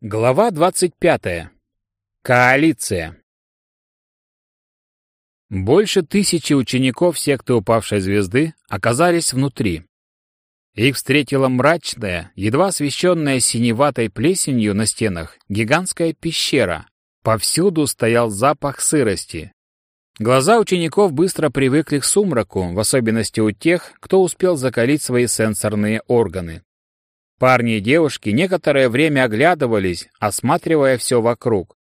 Глава 25. Коалиция. Больше тысячи учеников секты упавшей звезды оказались внутри. Их встретила мрачная, едва освещенная синеватой плесенью на стенах, гигантская пещера. Повсюду стоял запах сырости. Глаза учеников быстро привыкли к сумраку, в особенности у тех, кто успел закалить свои сенсорные органы. Парни и девушки некоторое время оглядывались, осматривая все вокруг.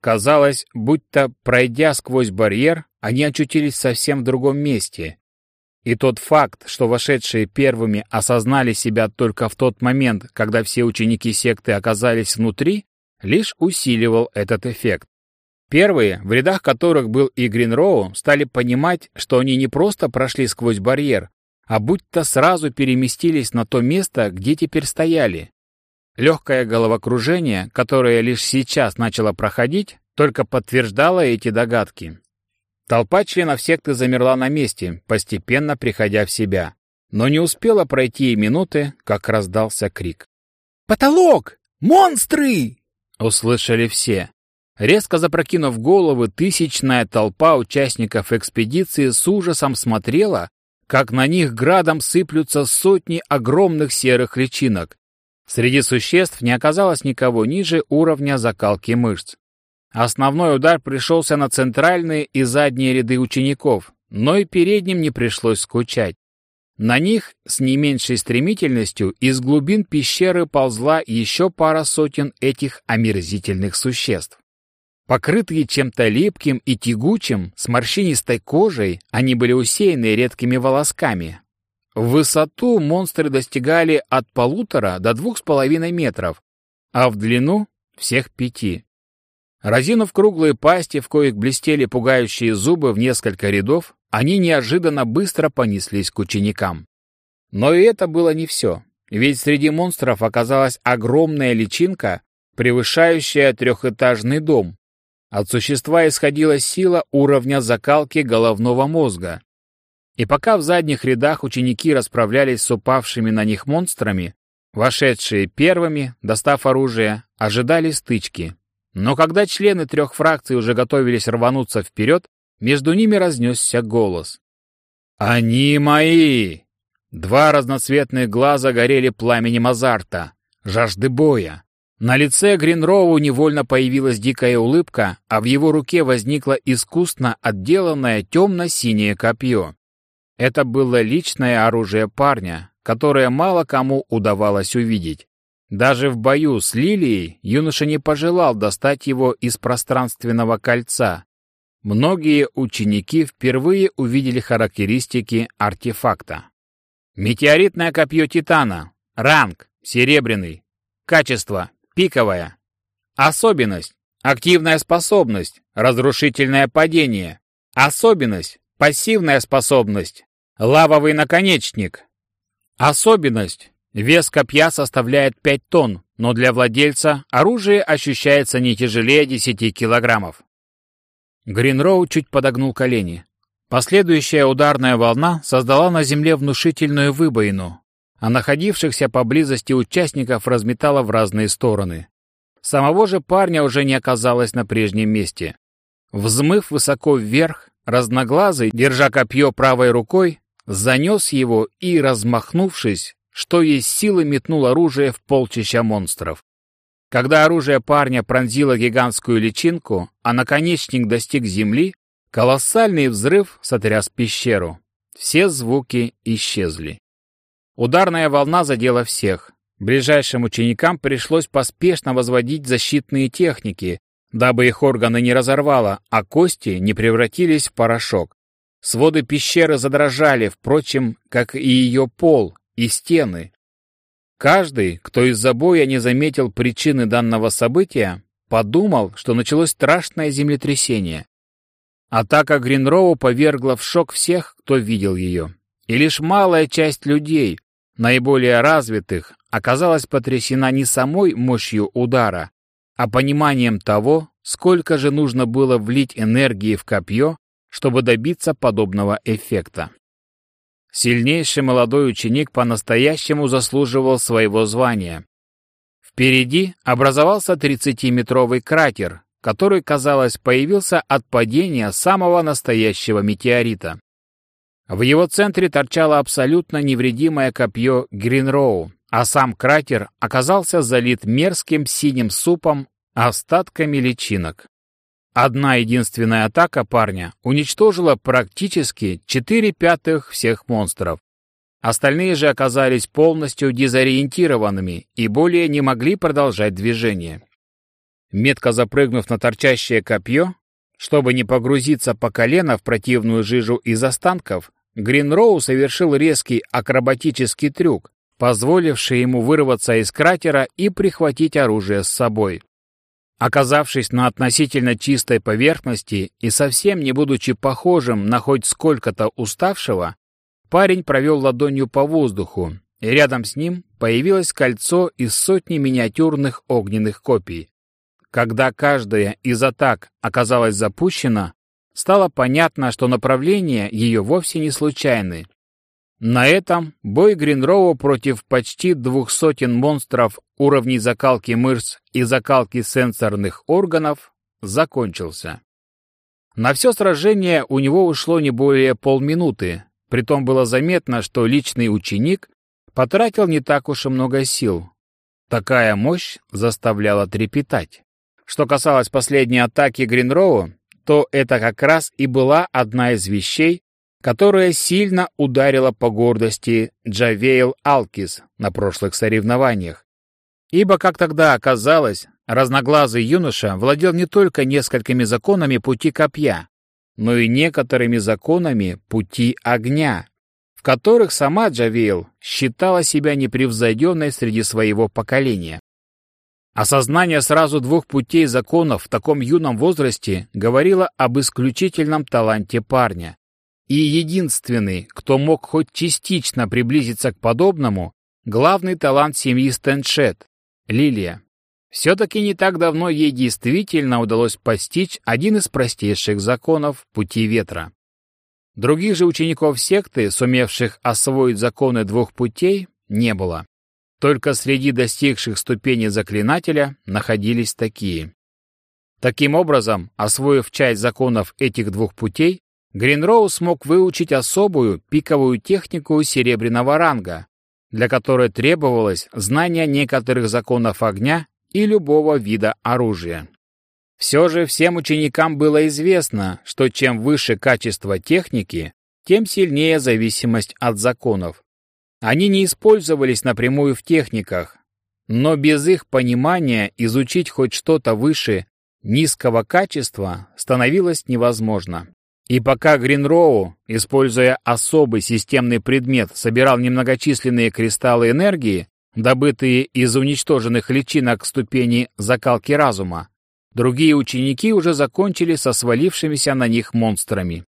Казалось, будто, пройдя сквозь барьер, они очутились совсем в другом месте. И тот факт, что вошедшие первыми осознали себя только в тот момент, когда все ученики секты оказались внутри, лишь усиливал этот эффект. Первые, в рядах которых был и Гринроу, стали понимать, что они не просто прошли сквозь барьер, а будто сразу переместились на то место, где теперь стояли. Легкое головокружение, которое лишь сейчас начало проходить, только подтверждало эти догадки. Толпа членов секты замерла на месте, постепенно приходя в себя. Но не успела пройти и минуты, как раздался крик. «Потолок! Монстры!» — услышали все. Резко запрокинув головы, тысячная толпа участников экспедиции с ужасом смотрела, как на них градом сыплются сотни огромных серых личинок. Среди существ не оказалось никого ниже уровня закалки мышц. Основной удар пришелся на центральные и задние ряды учеников, но и передним не пришлось скучать. На них с не меньшей стремительностью из глубин пещеры ползла еще пара сотен этих омерзительных существ. Покрытые чем-то липким и тягучим, с морщинистой кожей, они были усеяны редкими волосками. В высоту монстры достигали от полутора до двух с половиной метров, а в длину — всех пяти. Разинув круглые пасти, в коих блестели пугающие зубы в несколько рядов, они неожиданно быстро понеслись к ученикам. Но и это было не все, ведь среди монстров оказалась огромная личинка, превышающая трехэтажный дом, от существа исходила сила уровня закалки головного мозга. И пока в задних рядах ученики расправлялись с упавшими на них монстрами, вошедшие первыми, достав оружие, ожидали стычки. Но когда члены трех фракций уже готовились рвануться вперед, между ними разнесся голос. «Они мои!» Два разноцветных глаза горели пламенем азарта, жажды боя. На лице Гринроу невольно появилась дикая улыбка, а в его руке возникло искусно отделанное темно-синее копье. Это было личное оружие парня, которое мало кому удавалось увидеть. Даже в бою с Лилией юноша не пожелал достать его из пространственного кольца. Многие ученики впервые увидели характеристики артефакта. Метеоритное копье Титана. Ранг. Серебряный. Качество. Пиковая. Особенность. Активная способность. Разрушительное падение. Особенность. Пассивная способность. Лавовый наконечник. Особенность. Вес копья составляет 5 тонн, но для владельца оружие ощущается не тяжелее 10 килограммов. Гринроу чуть подогнул колени. Последующая ударная волна создала на земле внушительную выбоину, а находившихся поблизости участников разметало в разные стороны. Самого же парня уже не оказалось на прежнем месте. Взмыв высоко вверх, разноглазый, держа копье правой рукой, занес его и, размахнувшись, что есть силы, метнул оружие в полчища монстров. Когда оружие парня пронзило гигантскую личинку, а наконечник достиг земли, колоссальный взрыв сотряс пещеру. Все звуки исчезли. Ударная волна задела всех. Ближайшим ученикам пришлось поспешно возводить защитные техники, дабы их органы не разорвало, а кости не превратились в порошок. Своды пещеры задрожали, впрочем, как и ее пол и стены. Каждый, кто из-за боя не заметил причины данного события, подумал, что началось страшное землетрясение. Атака Гринроу повергла в шок всех, кто видел ее. И лишь малая часть людей, наиболее развитых, оказалась потрясена не самой мощью удара, а пониманием того, сколько же нужно было влить энергии в копье, чтобы добиться подобного эффекта. Сильнейший молодой ученик по-настоящему заслуживал своего звания. Впереди образовался 30-метровый кратер, который, казалось, появился от падения самого настоящего метеорита. В его центре торчало абсолютно невредимое копье Гринроу, а сам кратер оказался залит мерзким синим супом, остатками личинок. Одна единственная атака парня уничтожила практически 4 пятых всех монстров. Остальные же оказались полностью дезориентированными и более не могли продолжать движение. Метко запрыгнув на торчащее копье, чтобы не погрузиться по колено в противную жижу из останков, Гринроу совершил резкий акробатический трюк, позволивший ему вырваться из кратера и прихватить оружие с собой. Оказавшись на относительно чистой поверхности и совсем не будучи похожим на хоть сколько-то уставшего, парень провел ладонью по воздуху, и рядом с ним появилось кольцо из сотни миниатюрных огненных копий. Когда каждая из атак оказалась запущена, стало понятно, что направления ее вовсе не случайны. На этом бой Гринроу против почти двух сотен монстров уровней закалки мышц и закалки сенсорных органов закончился. На все сражение у него ушло не более полминуты, притом было заметно, что личный ученик потратил не так уж и много сил. Такая мощь заставляла трепетать. Что касалось последней атаки Гринроу, то это как раз и была одна из вещей, которая сильно ударила по гордости Джавейл Алкис на прошлых соревнованиях. Ибо, как тогда оказалось, разноглазый юноша владел не только несколькими законами пути копья, но и некоторыми законами пути огня, в которых сама Джавейл считала себя непревзойденной среди своего поколения. Осознание сразу двух путей законов в таком юном возрасте говорило об исключительном таланте парня. И единственный, кто мог хоть частично приблизиться к подобному, главный талант семьи Стэншет — Лилия. Все-таки не так давно ей действительно удалось постичь один из простейших законов пути ветра. Других же учеников секты, сумевших освоить законы двух путей, не было. Только среди достигших ступени заклинателя находились такие. Таким образом, освоив часть законов этих двух путей, Гринроу смог выучить особую пиковую технику серебряного ранга, для которой требовалось знание некоторых законов огня и любого вида оружия. Все же всем ученикам было известно, что чем выше качество техники, тем сильнее зависимость от законов. Они не использовались напрямую в техниках, но без их понимания изучить хоть что-то выше низкого качества становилось невозможно. И пока Гринроу, используя особый системный предмет, собирал немногочисленные кристаллы энергии, добытые из уничтоженных личинок ступени закалки разума, другие ученики уже закончили со свалившимися на них монстрами.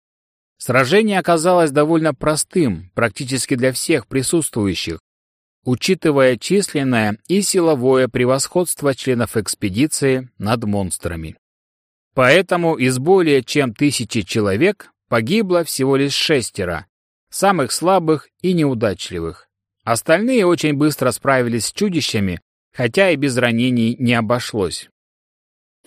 Сражение оказалось довольно простым, практически для всех присутствующих, учитывая численное и силовое превосходство членов экспедиции над монстрами. Поэтому из более чем тысячи человек погибло всего лишь шестеро, самых слабых и неудачливых. Остальные очень быстро справились с чудищами, хотя и без ранений не обошлось.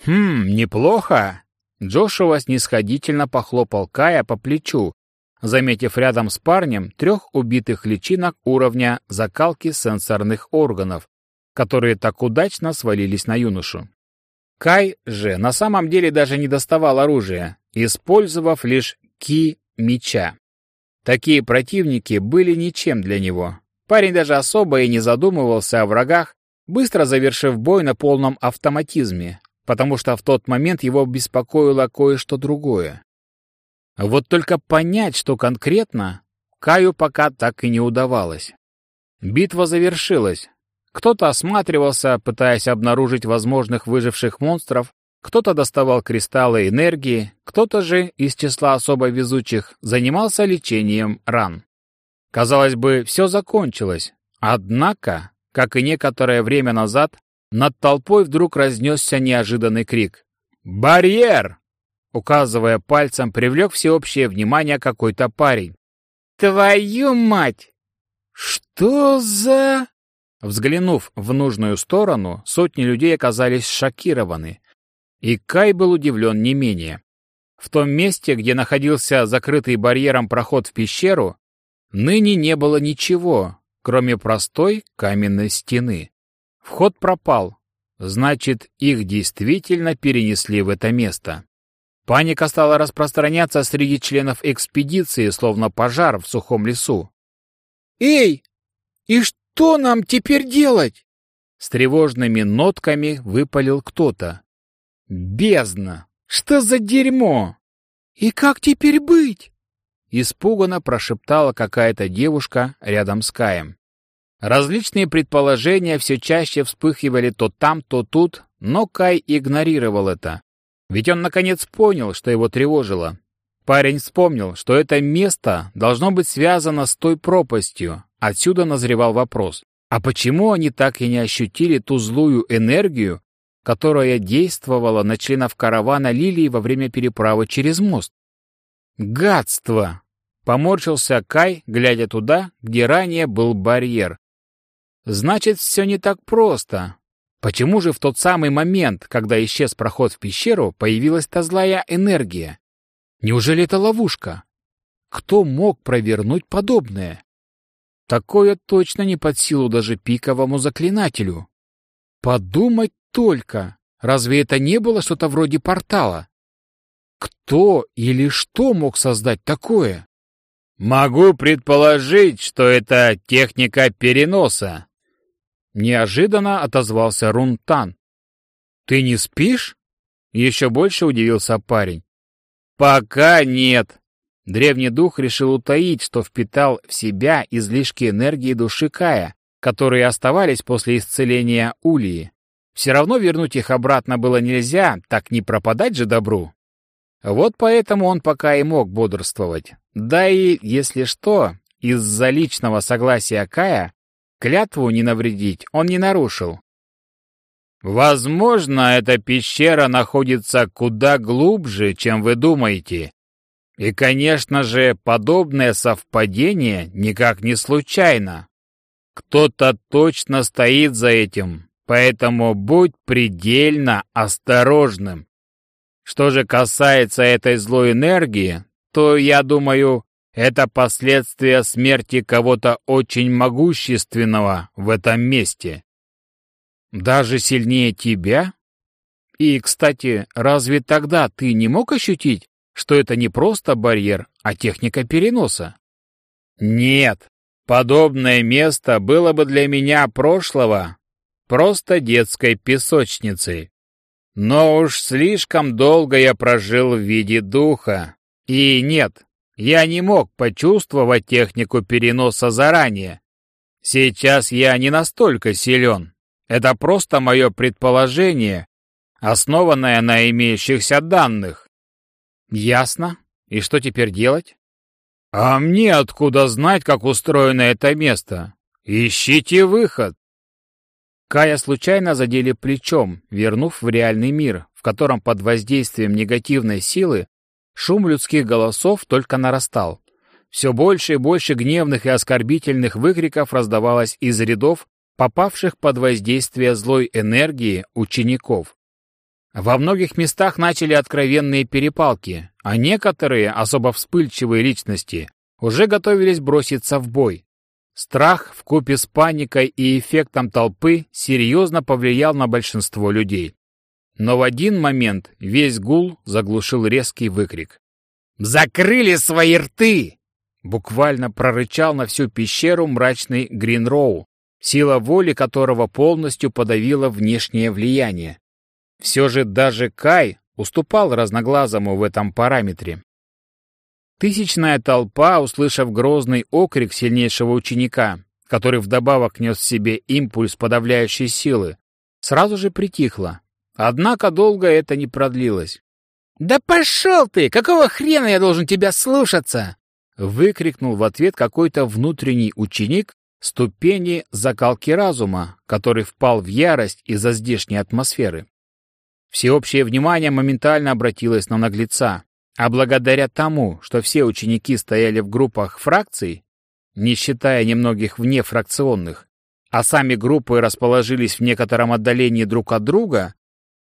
«Хм, неплохо!» Джошуа снисходительно похлопал Кая по плечу, заметив рядом с парнем трех убитых личинок уровня закалки сенсорных органов, которые так удачно свалились на юношу. Кай же на самом деле даже не доставал оружия, использовав лишь ки меча. Такие противники были ничем для него. Парень даже особо и не задумывался о врагах, быстро завершив бой на полном автоматизме, потому что в тот момент его беспокоило кое-что другое. Вот только понять, что конкретно, Каю пока так и не удавалось. Битва завершилась. Кто-то осматривался, пытаясь обнаружить возможных выживших монстров, кто-то доставал кристаллы энергии, кто-то же из числа особо везучих занимался лечением ран. Казалось бы, все закончилось. Однако, как и некоторое время назад, над толпой вдруг разнесся неожиданный крик. «Барьер!» Указывая пальцем, привлек всеобщее внимание какой-то парень. «Твою мать!» «Что за...» Взглянув в нужную сторону, сотни людей оказались шокированы. И Кай был удивлен не менее. В том месте, где находился закрытый барьером проход в пещеру, ныне не было ничего, кроме простой каменной стены. Вход пропал, значит, их действительно перенесли в это место. Паника стала распространяться среди членов экспедиции, словно пожар в сухом лесу. «Эй, и что нам теперь делать?» С тревожными нотками выпалил кто-то. «Бездна! Что за дерьмо?» «И как теперь быть?» Испуганно прошептала какая-то девушка рядом с Каем. Различные предположения все чаще вспыхивали то там, то тут, но Кай игнорировал это. Ведь он наконец понял, что его тревожило. Парень вспомнил, что это место должно быть связано с той пропастью. Отсюда назревал вопрос. А почему они так и не ощутили ту злую энергию, которая действовала на членов каравана Лилии во время переправы через мост? Гадство! Поморщился Кай, глядя туда, где ранее был барьер. Значит, все не так просто. Почему же в тот самый момент, когда исчез проход в пещеру, появилась та злая энергия? Неужели это ловушка? Кто мог провернуть подобное? Такое точно не под силу даже пиковому заклинателю. Подумать только, разве это не было что-то вроде портала? Кто или что мог создать такое? Могу предположить, что это техника переноса, Неожиданно отозвался Рунтан. «Ты не спишь?» Еще больше удивился парень. «Пока нет». Древний дух решил утаить, что впитал в себя излишки энергии души Кая, которые оставались после исцеления Улии. Все равно вернуть их обратно было нельзя, так не пропадать же добру. Вот поэтому он пока и мог бодрствовать. Да и, если что, из-за личного согласия Кая Клятву не навредить он не нарушил. Возможно, эта пещера находится куда глубже, чем вы думаете. И, конечно же, подобное совпадение никак не случайно. Кто-то точно стоит за этим, поэтому будь предельно осторожным. Что же касается этой злой энергии, то, я думаю, это последствия смерти кого-то очень могущественного в этом месте. Даже сильнее тебя? И, кстати, разве тогда ты не мог ощутить, что это не просто барьер, а техника переноса? Нет, подобное место было бы для меня прошлого просто детской песочницей. Но уж слишком долго я прожил в виде духа. И нет, я не мог почувствовать технику переноса заранее. Сейчас я не настолько силен. Это просто мое предположение, основанное на имеющихся данных. Ясно. И что теперь делать? А мне откуда знать, как устроено это место? Ищите выход. Кая случайно задели плечом, вернув в реальный мир, в котором под воздействием негативной силы Шум людских голосов только нарастал. Все больше и больше гневных и оскорбительных выкриков раздавалось из рядов, попавших под воздействие злой энергии учеников. Во многих местах начали откровенные перепалки, а некоторые, особо вспыльчивые личности, уже готовились броситься в бой. Страх вкупе с паникой и эффектом толпы серьезно повлиял на большинство людей. Но в один момент весь гул заглушил резкий выкрик. «Закрыли свои рты!» Буквально прорычал на всю пещеру мрачный Гринроу, сила воли которого полностью подавила внешнее влияние. Все же даже Кай уступал разноглазому в этом параметре. Тысячная толпа, услышав грозный окрик сильнейшего ученика, который вдобавок нес в себе импульс подавляющей силы, сразу же притихла, Однако долго это не продлилось. «Да пошел ты! Какого хрена я должен тебя слушаться?» Выкрикнул в ответ какой-то внутренний ученик ступени закалки разума, который впал в ярость из-за здешней атмосферы. Всеобщее внимание моментально обратилось на наглеца, а благодаря тому, что все ученики стояли в группах фракций, не считая немногих внефракционных, а сами группы расположились в некотором отдалении друг от друга,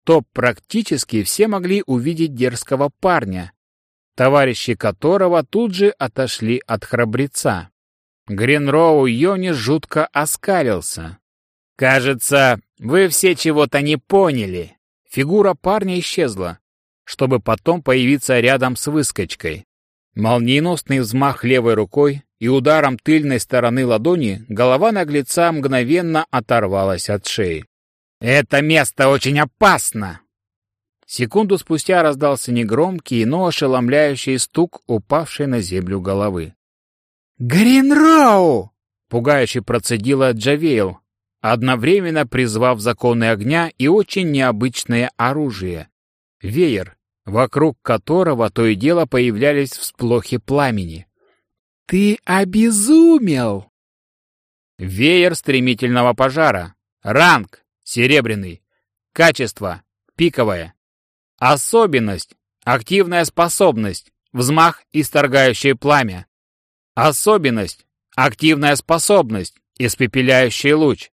то практически все могли увидеть дерзкого парня, товарищи которого тут же отошли от храбреца. Гринроу Йони жутко оскалился. «Кажется, вы все чего-то не поняли». Фигура парня исчезла, чтобы потом появиться рядом с выскочкой. Молниеносный взмах левой рукой, и ударом тыльной стороны ладони голова наглеца мгновенно оторвалась от шеи. «Это место очень опасно!» Секунду спустя раздался негромкий, но ошеломляющий стук упавшей на землю головы. «Гринроу!» — пугающе процедила Джавейл, одновременно призвав законы огня и очень необычное оружие — веер, вокруг которого то и дело появлялись всплохи пламени. «Ты обезумел!» Веер стремительного пожара. Ранг — серебряный. Качество — пиковое. Особенность — активная способность, взмах, исторгающее пламя. Особенность — активная способность, испепеляющий луч.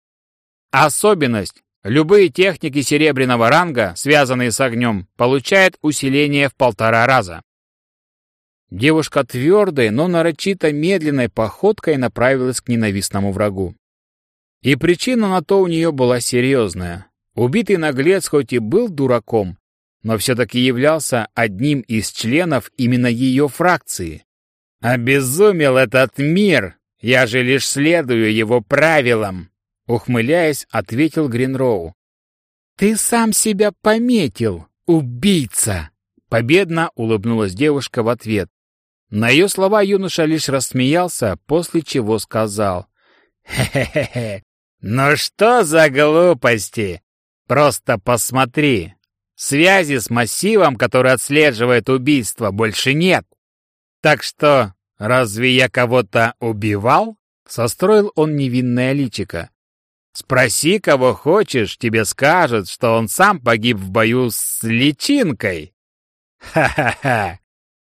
Особенность — любые техники серебряного ранга, связанные с огнем, получают усиление в полтора раза. Девушка твердой, но нарочито медленной походкой направилась к ненавистному врагу. И причина на то у нее была серьезная. Убитый наглец хоть и был дураком, но все-таки являлся одним из членов именно ее фракции. «Обезумел этот мир! Я же лишь следую его правилам!» Ухмыляясь, ответил Гринроу. «Ты сам себя пометил, убийца!» Победно улыбнулась девушка в ответ. На ее слова юноша лишь рассмеялся, после чего сказал. «Хе-хе-хе! Ну что за глупости? Просто посмотри! Связи с массивом, который отслеживает убийство, больше нет. Так что, разве я кого-то убивал? Состроил он невинное личико. Спроси, кого хочешь, тебе скажет, что он сам погиб в бою с личинкой. Ха-ха-ха.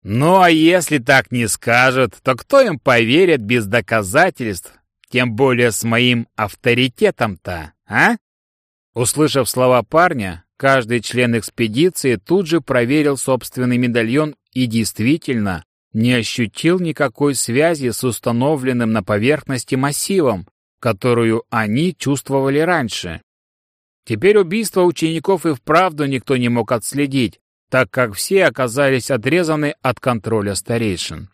Ну а если так не скажет, то кто им поверит без доказательств, тем более с моим авторитетом-то, а? Услышав слова парня, каждый член экспедиции тут же проверил собственный медальон и действительно не ощутил никакой связи с установленным на поверхности массивом, которую они чувствовали раньше. Теперь убийство учеников и вправду никто не мог отследить, так как все оказались отрезаны от контроля старейшин.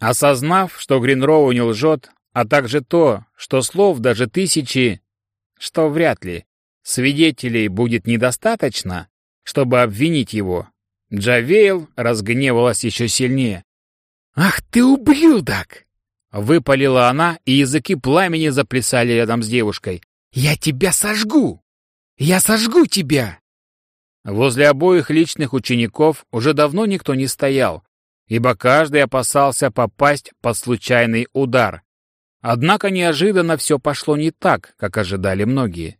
Осознав, что Гринроу не лжет, а также то, что слов даже тысячи, что вряд ли, свидетелей будет недостаточно, чтобы обвинить его, Джавейл разгневалась еще сильнее. «Ах ты ублюдок!» Выпалила она, и языки пламени заплясали рядом с девушкой. «Я тебя сожгу! Я сожгу тебя!» Возле обоих личных учеников уже давно никто не стоял, ибо каждый опасался попасть под случайный удар. Однако неожиданно все пошло не так, как ожидали многие.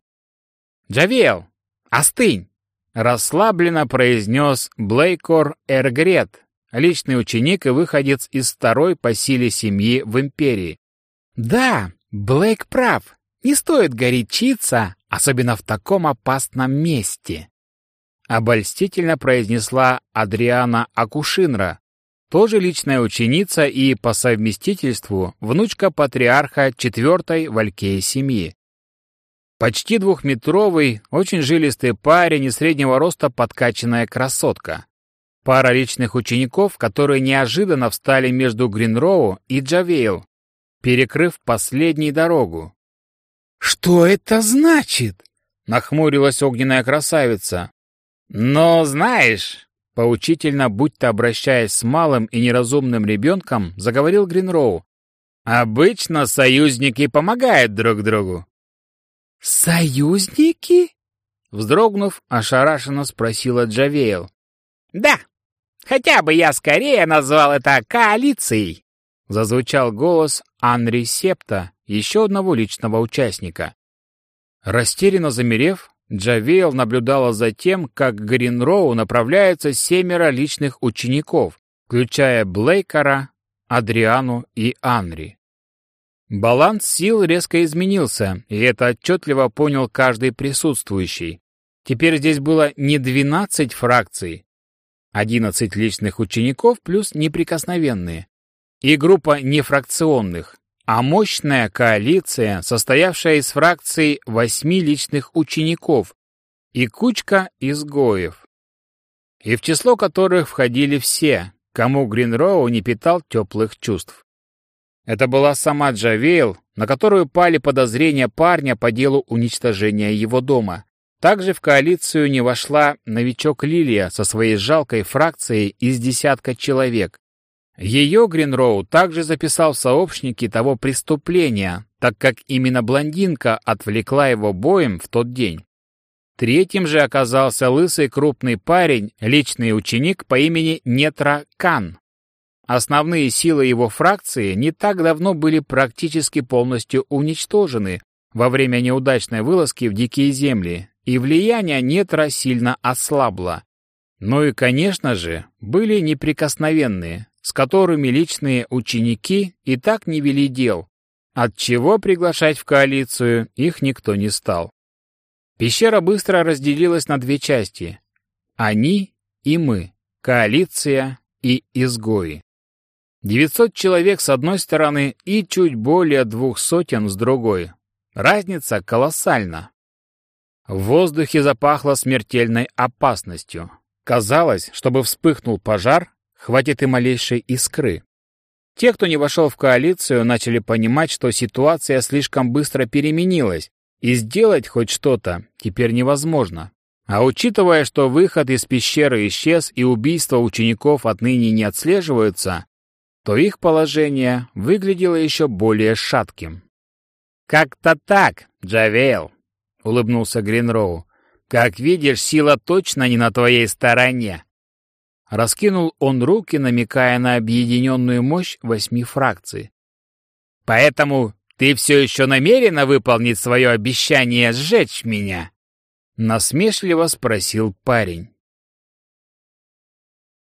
«Джавел, остынь!» — расслабленно произнес Блейкор Эргрет, личный ученик и выходец из второй по силе семьи в империи. Да, Блейк прав. Не стоит горячиться, особенно в таком опасном месте. Обольстительно произнесла Адриана Акушинра, тоже личная ученица и по совместительству внучка патриарха четвертой Валькеи семьи. Почти двухметровый, очень жилистый парень и среднего роста подкачанная красотка. Пара личных учеников, которые неожиданно встали между Гринроу и Джавейл, перекрыв последней дорогу. «Что это значит?» — нахмурилась огненная красавица. «Но знаешь...» — поучительно, будто обращаясь с малым и неразумным ребенком, заговорил Гринроу. «Обычно союзники помогают друг другу». «Союзники?» Вздрогнув, ошарашенно спросила Джавейл. «Да, хотя бы я скорее назвал это коалицией!» Зазвучал голос Анри Септа, еще одного личного участника. Растерянно замерев, Джавейл наблюдала за тем, как к Гринроу направляются семеро личных учеников, включая Блейкера, Адриану и Анри. Баланс сил резко изменился, и это отчетливо понял каждый присутствующий. Теперь здесь было не 12 фракций, 11 личных учеников плюс неприкосновенные, и группа нефракционных, а мощная коалиция, состоявшая из фракций восьми личных учеников и кучка изгоев, и в число которых входили все, кому Гринроу не питал теплых чувств. Это была сама Джавейл, на которую пали подозрения парня по делу уничтожения его дома. Также в коалицию не вошла новичок Лилия со своей жалкой фракцией из десятка человек. Ее Гринроу также записал в сообщники того преступления, так как именно блондинка отвлекла его боем в тот день. Третьим же оказался лысый крупный парень, личный ученик по имени Нетра Кан. Основные силы его фракции не так давно были практически полностью уничтожены во время неудачной вылазки в Дикие Земли, и влияние Нетра сильно ослабло. Ну и, конечно же, были неприкосновенные, с которыми личные ученики и так не вели дел, отчего приглашать в коалицию их никто не стал. Пещера быстро разделилась на две части. Они и мы, коалиция и изгои. 900 человек с одной стороны и чуть более двух сотен с другой. Разница колоссальна. В воздухе запахло смертельной опасностью. Казалось, чтобы вспыхнул пожар, хватит и малейшей искры. Те, кто не вошел в коалицию, начали понимать, что ситуация слишком быстро переменилась, и сделать хоть что-то теперь невозможно. А учитывая, что выход из пещеры исчез и убийства учеников отныне не отслеживаются, то их положение выглядело еще более шатким. «Как-то так, Джавейл», — улыбнулся Гринроу. «Как видишь, сила точно не на твоей стороне». Раскинул он руки, намекая на объединенную мощь восьми фракций. «Поэтому ты все еще намерена выполнить свое обещание сжечь меня?» Насмешливо спросил парень.